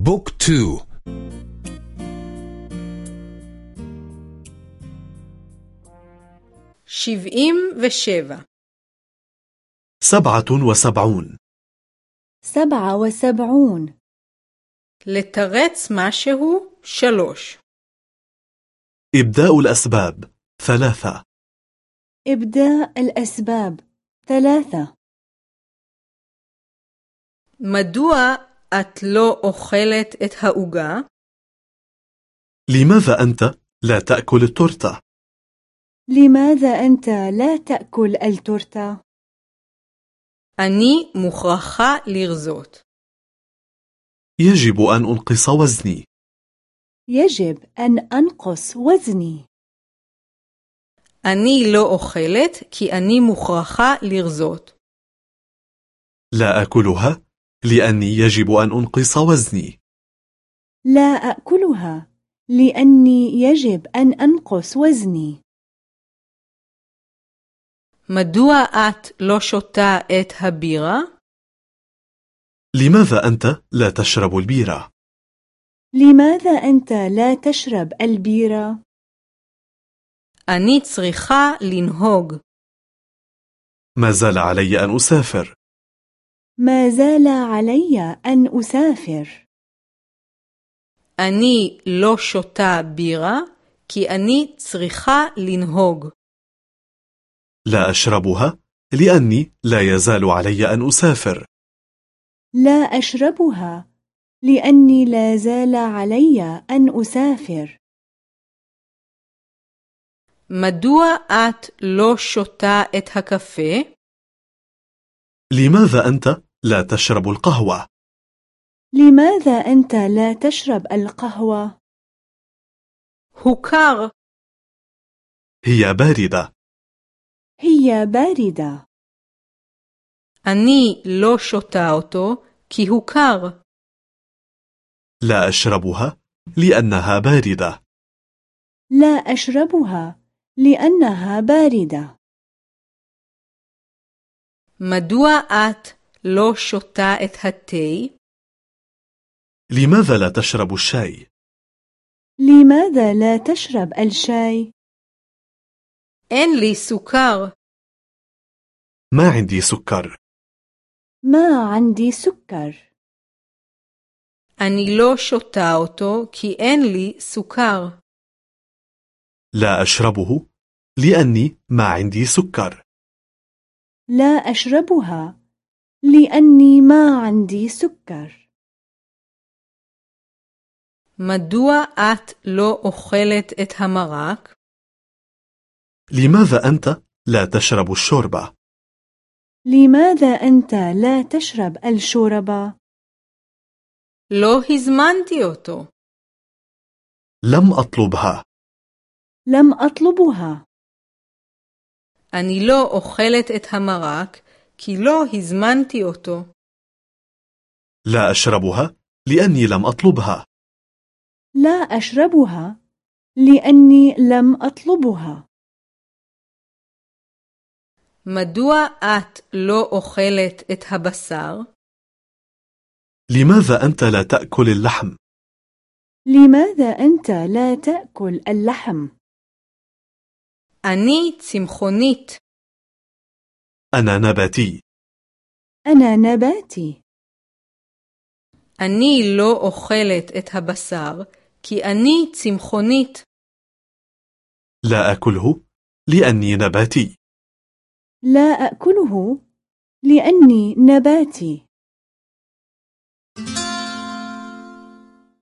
بوك تو שבעים ושבע سبعة وسبعون سبعة وسبعون לתרץ משהו שלוש إبداء الأسباب ثلاثة إبداء الأسباب ثلاثة מדוע את לא אוכלת את העוגה? لماذا أنت لا تأكل التورتة؟ لماذا أنت لا تأكل التورتة؟ אני מוכרחה לרזות. يجب أن أنقص وزني يجب أن أنقص وزني אני לא אוכלת כי אני מוכרחה לרזות. لا أكلها لأني يجب أن أنقص وزني لا أكلها لأني يجب أن أنقص وزني מדוע את לא שותה את הבירה? لماذا أنت لا تشرب البيرة؟ لماذا أنت لا تشرب البيرة؟ אני צריכה לנהוג. ما زال علي أن أسافر ما زال علي أن أسافر אני לא שותה בירה כי אני צריכה לנהוג. لا أشربها لأني لا يزال علي أن أسافر لا أشربها لأني لا زال علي أن أسافر מדוע את לא שותה את הקפה? لماذا أنت لا תשרב القهوة؟ لماذا أنت لا تشرب القهوة؟ הוא קר. هي باردة هي باردة אני לא שותה אותו כי הוא קר. لا أشربها لأنها باردة لا أشربها لأنها باردة מדוע את לא שותה את התה? لماذا لا تشرب الشاي؟ لماذا لا تشرب الشاي؟ אין לי סוכר. ما عندي سكر ما عندي سكر אני לא שותה אותו כי אין לי סוכר. لا أشربه لأني ما عندي سكر لا أشربها لأني ما عندي سكر מדוע את לא אוכלת את המרק? لماذا أنت لا تشرب الشوربة؟ لماذا أنت لا تشرب الشوربة؟ לא הזמנתי אותו. لم أطلبها لم أطلبها אני לא אוכלת את המרק כי לא הזמנתי אותו. لا أشربها لأني لم أطلبها. لا أشربها لأني لم أطلبها. מדוע את לא אוכלת את הבשר? لماذا أنت لا تأكل اللحم؟ لماذا أنت لا تأكل اللحم؟ אני צמחונית. أنا نباتي أنا نباتي אני לא אוכלת את הבשר כי אני צמחונית. لا أكله لأني نباتي لا أكله لأني نباتي